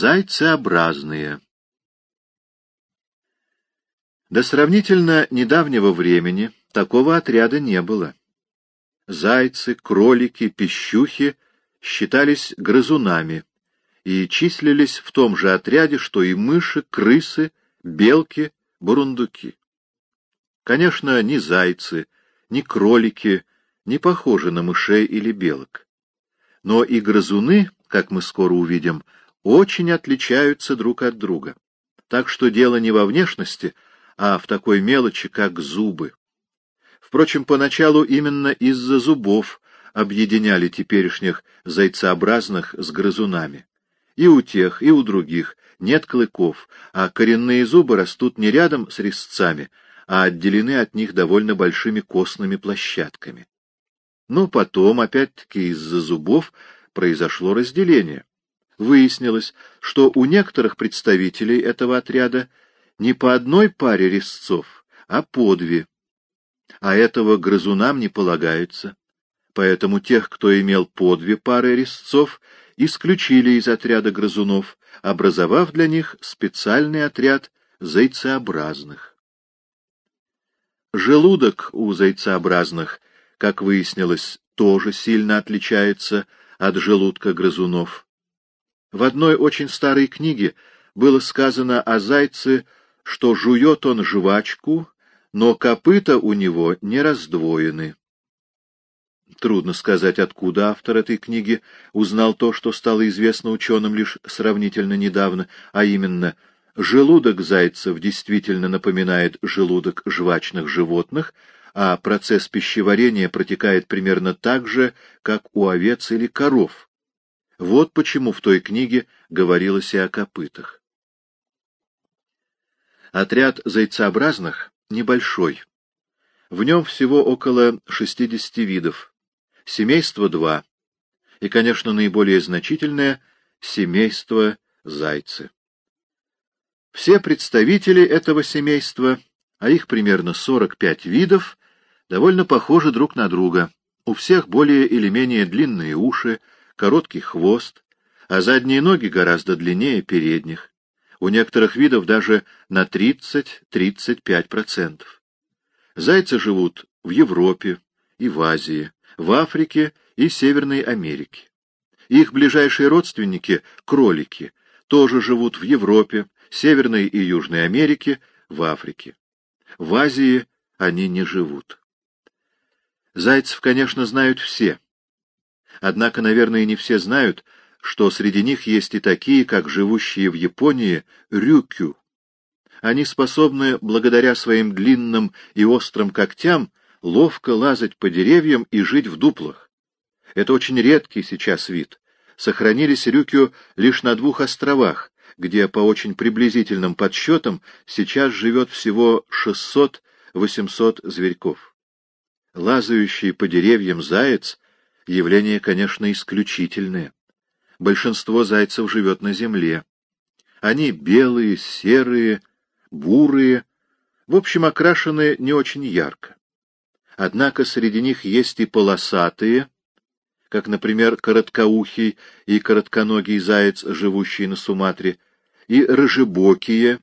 Зайцеобразные. До сравнительно недавнего времени такого отряда не было. Зайцы, кролики, пищухи считались грызунами и числились в том же отряде, что и мыши, крысы, белки, бурундуки. Конечно, ни зайцы, ни кролики не похожи на мышей или белок. Но и грызуны, как мы скоро увидим, очень отличаются друг от друга. Так что дело не во внешности, а в такой мелочи, как зубы. Впрочем, поначалу именно из-за зубов объединяли теперешних зайцеобразных с грызунами. И у тех, и у других нет клыков, а коренные зубы растут не рядом с резцами, а отделены от них довольно большими костными площадками. Но потом, опять-таки, из-за зубов произошло разделение. Выяснилось, что у некоторых представителей этого отряда не по одной паре резцов, а по две. А этого грызунам не полагается. Поэтому тех, кто имел по две пары резцов, исключили из отряда грызунов, образовав для них специальный отряд зайцеобразных. Желудок у зайцеобразных, как выяснилось, тоже сильно отличается от желудка грызунов. В одной очень старой книге было сказано о зайце, что жует он жвачку, но копыта у него не раздвоены. Трудно сказать, откуда автор этой книги узнал то, что стало известно ученым лишь сравнительно недавно, а именно, желудок зайцев действительно напоминает желудок жвачных животных, а процесс пищеварения протекает примерно так же, как у овец или коров. Вот почему в той книге говорилось и о копытах. Отряд зайцеобразных небольшой. В нем всего около 60 видов. Семейство два. И, конечно, наиболее значительное — семейство зайцы. Все представители этого семейства, а их примерно 45 видов, довольно похожи друг на друга. У всех более или менее длинные уши, короткий хвост, а задние ноги гораздо длиннее передних. У некоторых видов даже на 30-35%. Зайцы живут в Европе и в Азии, в Африке и Северной Америке. Их ближайшие родственники, кролики, тоже живут в Европе, Северной и Южной Америке, в Африке. В Азии они не живут. Зайцев, конечно, знают все. Однако, наверное, не все знают, что среди них есть и такие, как живущие в Японии рюкю. Они способны, благодаря своим длинным и острым когтям, ловко лазать по деревьям и жить в дуплах. Это очень редкий сейчас вид. Сохранились рюкю лишь на двух островах, где, по очень приблизительным подсчетам, сейчас живет всего 600-800 зверьков. Лазающий по деревьям заяц Явление, конечно, исключительное. Большинство зайцев живет на земле. Они белые, серые, бурые, в общем, окрашены не очень ярко. Однако среди них есть и полосатые, как, например, короткоухий и коротконогий заяц, живущий на Суматре, и рыжебокие,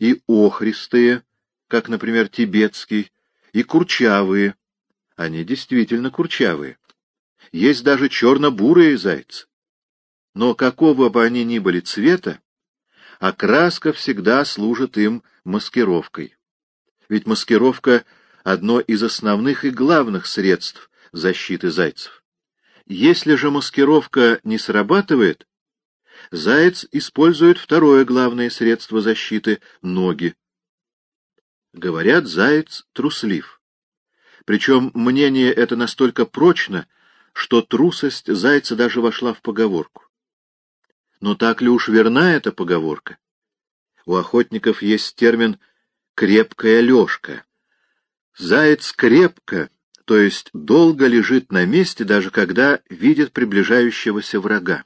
и охристые, как, например, тибетский, и курчавые. Они действительно курчавые. Есть даже черно-бурые зайцы. Но какого бы они ни были цвета, окраска всегда служит им маскировкой. Ведь маскировка — одно из основных и главных средств защиты зайцев. Если же маскировка не срабатывает, заяц использует второе главное средство защиты — ноги. Говорят, заяц труслив. Причем мнение это настолько прочно, что трусость зайца даже вошла в поговорку. Но так ли уж верна эта поговорка? У охотников есть термин «крепкая лёжка». Заяц крепко, то есть долго лежит на месте, даже когда видит приближающегося врага.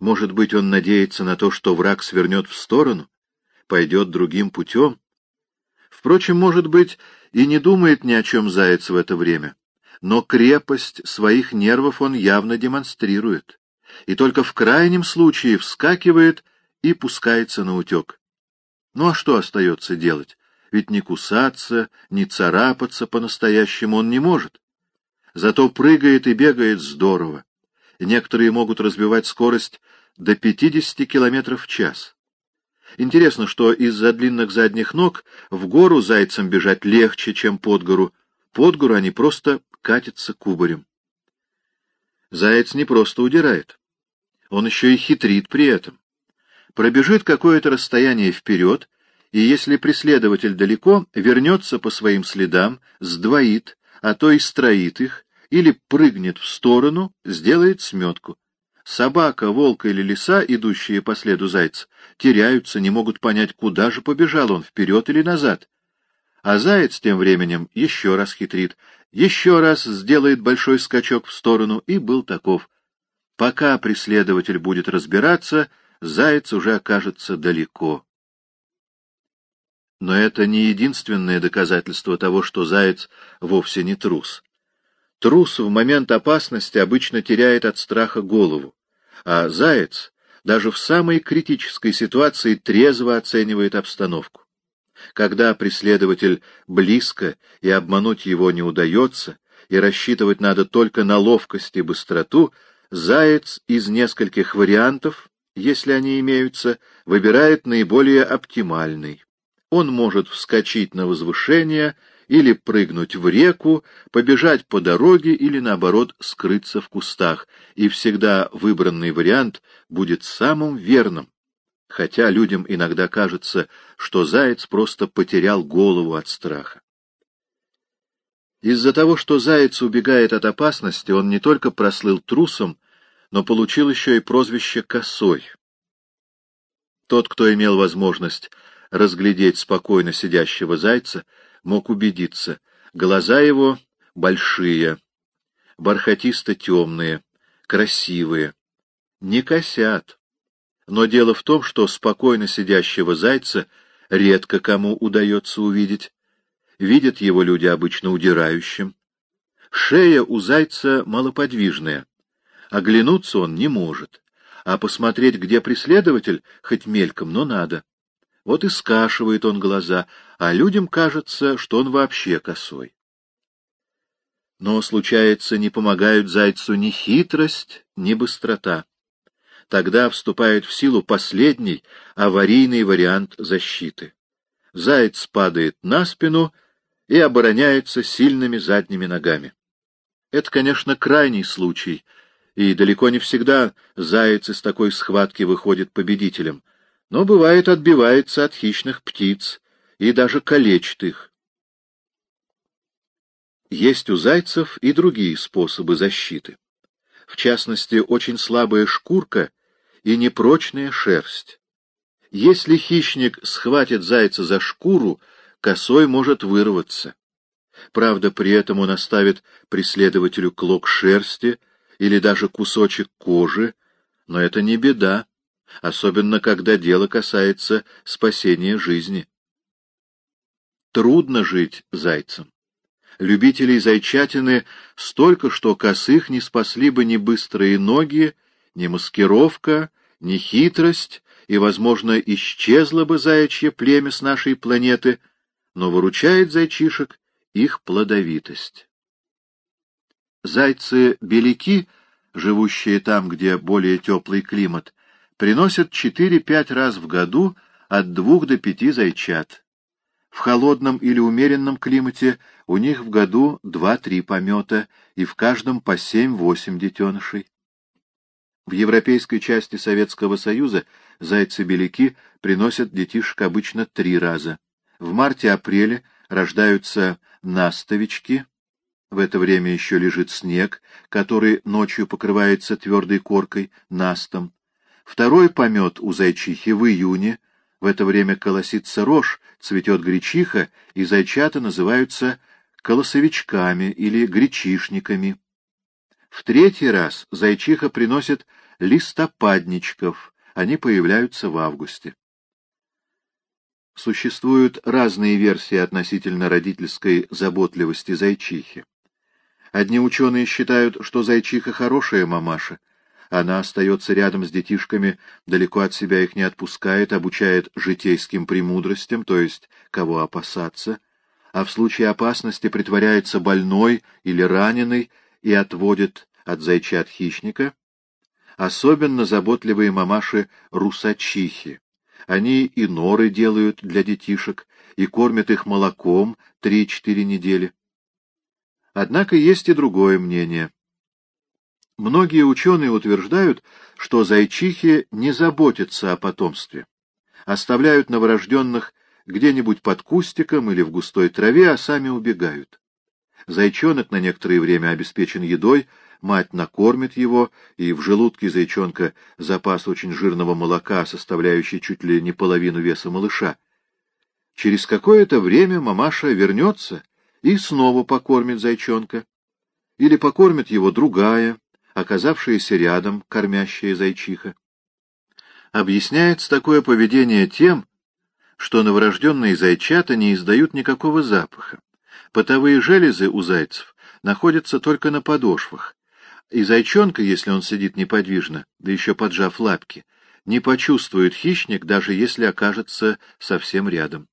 Может быть, он надеется на то, что враг свернет в сторону, пойдет другим путем? Впрочем, может быть, и не думает ни о чем заяц в это время но крепость своих нервов он явно демонстрирует. и только в крайнем случае вскакивает и пускается на утек. Ну а что остается делать? Ведь ни кусаться, ни царапаться по-настоящему он не может. Зато прыгает и бегает здорово. Некоторые могут разбивать скорость до 50 км в час. Интересно, что из-за длинных задних ног в гору зайцам бежать легче, чем под гору. Под гору они просто катятся кубарем. Заяц не просто удирает. Он еще и хитрит при этом. Пробежит какое-то расстояние вперед, и если преследователь далеко, вернется по своим следам, сдвоит, а то и строит их, или прыгнет в сторону, сделает сметку. Собака, волк или лиса, идущие по следу зайца, теряются, не могут понять, куда же побежал он, вперед или назад. А заяц тем временем еще раз хитрит, еще раз сделает большой скачок в сторону и был таков. Пока преследователь будет разбираться, заяц уже окажется далеко. Но это не единственное доказательство того, что заяц вовсе не трус. Трус в момент опасности обычно теряет от страха голову, а заяц даже в самой критической ситуации трезво оценивает обстановку. Когда преследователь близко и обмануть его не удается, и рассчитывать надо только на ловкость и быстроту, заяц из нескольких вариантов, если они имеются, выбирает наиболее оптимальный. Он может вскочить на возвышение или прыгнуть в реку, побежать по дороге или, наоборот, скрыться в кустах, и всегда выбранный вариант будет самым верным, хотя людям иногда кажется, что заяц просто потерял голову от страха. Из-за того, что заяц убегает от опасности, он не только прослыл трусом, но получил еще и прозвище «косой». Тот, кто имел возможность разглядеть спокойно сидящего зайца, мог убедиться. Глаза его большие, бархатисто-темные, красивые, не косят. Но дело в том, что спокойно сидящего зайца редко кому удается увидеть. Видят его люди обычно удирающим. Шея у зайца малоподвижная. Оглянуться он не может, а посмотреть, где преследователь, хоть мельком, но надо. Вот и скашивает он глаза, а людям кажется, что он вообще косой. Но, случается, не помогают зайцу ни хитрость, ни быстрота. Тогда вступает в силу последний, аварийный вариант защиты. Заяц падает на спину и обороняется сильными задними ногами. Это, конечно, крайний случай, и далеко не всегда заяц из такой схватки выходит победителем — но бывает отбивается от хищных птиц и даже калечит их. Есть у зайцев и другие способы защиты. В частности, очень слабая шкурка и непрочная шерсть. Если хищник схватит зайца за шкуру, косой может вырваться. Правда, при этом он оставит преследователю клок шерсти или даже кусочек кожи, но это не беда особенно когда дело касается спасения жизни. Трудно жить зайцем. Любителей зайчатины столько, что косых не спасли бы ни быстрые ноги, ни маскировка, ни хитрость, и, возможно, исчезло бы заячье племя с нашей планеты, но выручает зайчишек их плодовитость. Зайцы-беляки, живущие там, где более теплый климат, приносят 4-5 раз в году от двух до пяти зайчат. В холодном или умеренном климате у них в году 2-3 помета, и в каждом по 7-8 детенышей. В европейской части Советского Союза зайцы-беляки приносят детишек обычно три раза. В марте-апреле рождаются настовички, в это время еще лежит снег, который ночью покрывается твердой коркой, настом. Второй помет у зайчихи в июне, в это время колосится рожь, цветет гречиха, и зайчата называются колосовичками или гречишниками. В третий раз зайчиха приносит листопадничков, они появляются в августе. Существуют разные версии относительно родительской заботливости зайчихи. Одни ученые считают, что зайчиха хорошая мамаша, Она остается рядом с детишками, далеко от себя их не отпускает, обучает житейским премудростям, то есть кого опасаться, а в случае опасности притворяется больной или раненый и отводит от зайчат хищника. Особенно заботливые мамаши-русачихи. Они и норы делают для детишек, и кормят их молоком три-четыре недели. Однако есть и другое мнение. Многие ученые утверждают, что зайчихи не заботятся о потомстве, оставляют новорожденных где-нибудь под кустиком или в густой траве, а сами убегают. Зайчонок на некоторое время обеспечен едой, мать накормит его, и в желудке зайчонка запас очень жирного молока, составляющий чуть ли не половину веса малыша. Через какое-то время мамаша вернется и снова покормит зайчонка. Или покормит его другая, оказавшаяся рядом, кормящая зайчиха. Объясняется такое поведение тем, что новорожденные зайчата не издают никакого запаха. Потовые железы у зайцев находятся только на подошвах, и зайчонка, если он сидит неподвижно, да еще поджав лапки, не почувствует хищник, даже если окажется совсем рядом.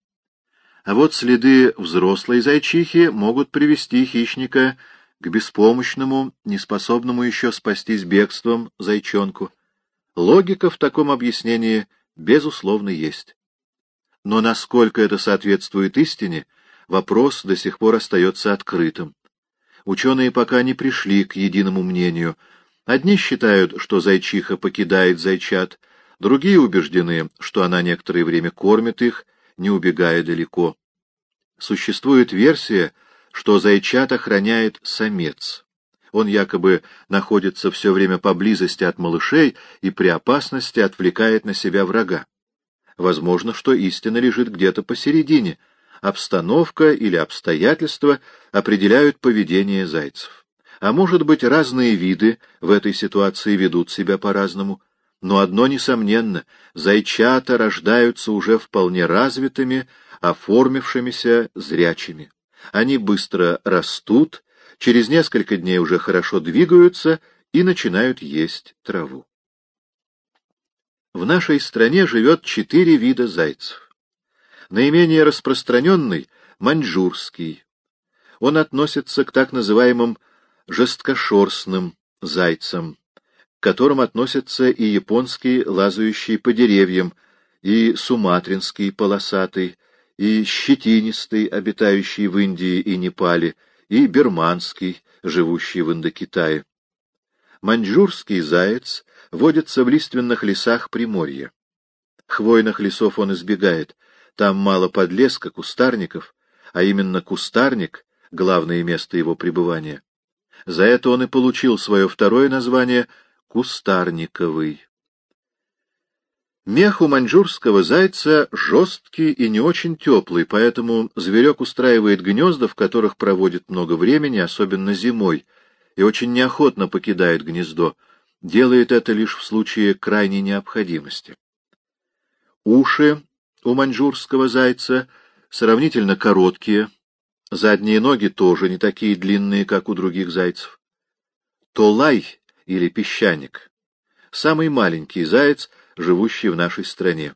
А вот следы взрослой зайчихи могут привести хищника к беспомощному, неспособному еще спастись бегством зайчонку. Логика в таком объяснении, безусловно, есть. Но насколько это соответствует истине, вопрос до сих пор остается открытым. Ученые пока не пришли к единому мнению. Одни считают, что зайчиха покидает зайчат, другие убеждены, что она некоторое время кормит их, не убегая далеко. Существует версия, что зайчат охраняет самец. Он якобы находится все время поблизости от малышей и при опасности отвлекает на себя врага. Возможно, что истина лежит где-то посередине. Обстановка или обстоятельства определяют поведение зайцев. А может быть, разные виды в этой ситуации ведут себя по-разному. Но одно несомненно, зайчата рождаются уже вполне развитыми, оформившимися зрячими. Они быстро растут, через несколько дней уже хорошо двигаются и начинают есть траву. В нашей стране живет четыре вида зайцев. Наименее распространенный — маньчжурский. Он относится к так называемым жесткошерстным зайцам, к которым относятся и японский, лазающий по деревьям, и суматринский полосатый, и щетинистый, обитающий в Индии и Непале, и берманский, живущий в Индокитае. Маньчжурский заяц водится в лиственных лесах Приморья. Хвойных лесов он избегает, там мало подлеска, кустарников, а именно кустарник — главное место его пребывания. За это он и получил свое второе название — кустарниковый. Мех у маньчжурского зайца жесткий и не очень теплый, поэтому зверек устраивает гнезда, в которых проводит много времени, особенно зимой, и очень неохотно покидает гнездо, делает это лишь в случае крайней необходимости. Уши у маньчжурского зайца сравнительно короткие, задние ноги тоже не такие длинные, как у других зайцев. Толай или песчаник — самый маленький заяц — живущий в нашей стране.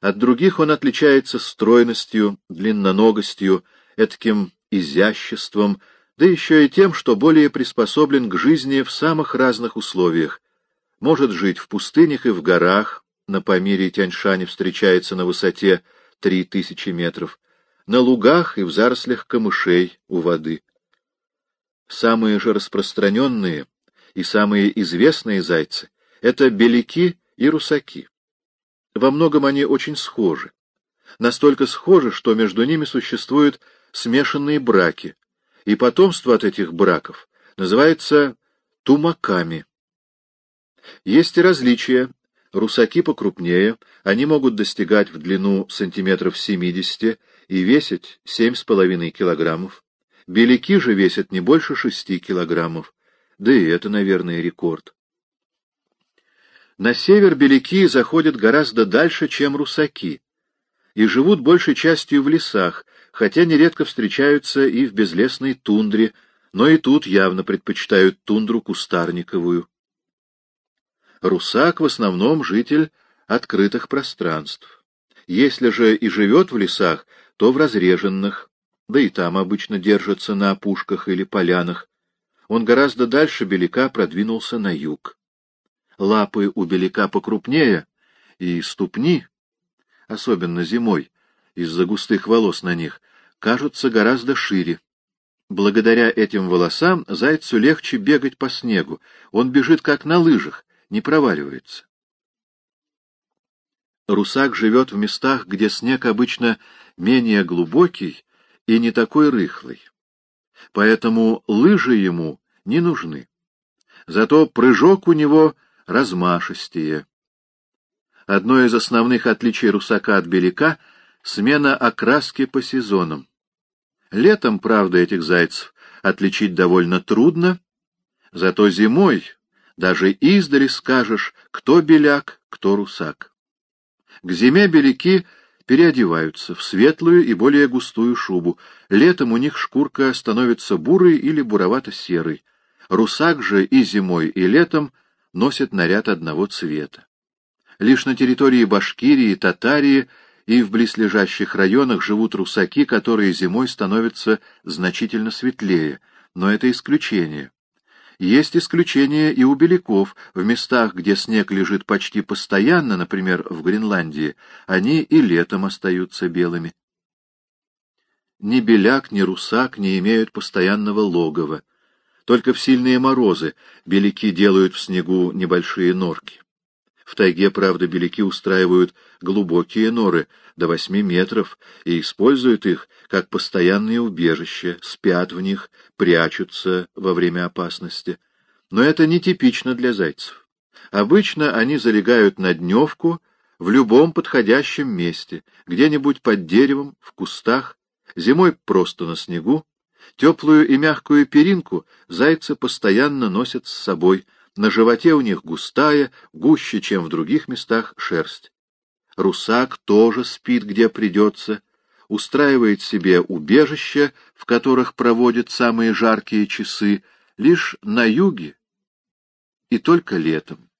От других он отличается стройностью, длинноногостью, этаким изяществом, да еще и тем, что более приспособлен к жизни в самых разных условиях. Может жить в пустынях и в горах, на Памире и Тяньшане встречается на высоте три тысячи метров, на лугах и в зарослях камышей у воды. Самые же распространенные и самые известные зайцы — это беляки и русаки. Во многом они очень схожи. Настолько схожи, что между ними существуют смешанные браки, и потомство от этих браков называется тумаками. Есть и различия. Русаки покрупнее, они могут достигать в длину сантиметров 70 и весить 7,5 килограммов. Беляки же весят не больше 6 килограммов. Да и это, наверное, рекорд. На север беляки заходят гораздо дальше, чем русаки, и живут большей частью в лесах, хотя нередко встречаются и в безлесной тундре, но и тут явно предпочитают тундру кустарниковую. Русак в основном житель открытых пространств. Если же и живет в лесах, то в разреженных, да и там обычно держится на опушках или полянах. Он гораздо дальше беляка продвинулся на юг. Лапы у беляка покрупнее, и ступни, особенно зимой, из-за густых волос на них, кажутся гораздо шире. Благодаря этим волосам зайцу легче бегать по снегу, он бежит как на лыжах, не проваливается. Русак живет в местах, где снег обычно менее глубокий и не такой рыхлый. Поэтому лыжи ему не нужны. Зато прыжок у него размашистее. Одно из основных отличий русака от беляка — смена окраски по сезонам. Летом, правда, этих зайцев отличить довольно трудно, зато зимой даже издали скажешь, кто беляк, кто русак. К зиме беляки переодеваются в светлую и более густую шубу. Летом у них шкурка становится бурой или буровато-серой. Русак же и зимой, и летом носит наряд одного цвета. Лишь на территории Башкирии, Татарии и в близлежащих районах живут русаки, которые зимой становятся значительно светлее, но это исключение. Есть исключения и у беляков. В местах, где снег лежит почти постоянно, например, в Гренландии, они и летом остаются белыми. Ни беляк, ни русак не имеют постоянного логова. Только в сильные морозы беляки делают в снегу небольшие норки. В тайге, правда, беляки устраивают глубокие норы до восьми метров и используют их как постоянные убежища, спят в них, прячутся во время опасности. Но это нетипично для зайцев. Обычно они залегают на дневку в любом подходящем месте, где-нибудь под деревом, в кустах, зимой просто на снегу. Теплую и мягкую перинку зайцы постоянно носят с собой, на животе у них густая, гуще, чем в других местах, шерсть. Русак тоже спит, где придется, устраивает себе убежища, в которых проводит самые жаркие часы, лишь на юге и только летом.